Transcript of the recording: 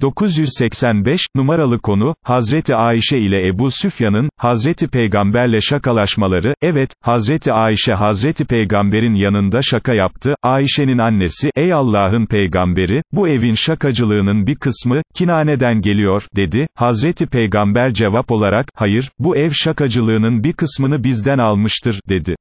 985, numaralı konu, Hazreti Ayşe ile Ebu Süfyan'ın, Hazreti Peygamberle şakalaşmaları, evet, Hazreti Ayşe Hazreti Peygamber'in yanında şaka yaptı, Ayşe'nin annesi, ey Allah'ın peygamberi, bu evin şakacılığının bir kısmı, Kinane'den geliyor, dedi, Hazreti Peygamber cevap olarak, hayır, bu ev şakacılığının bir kısmını bizden almıştır, dedi.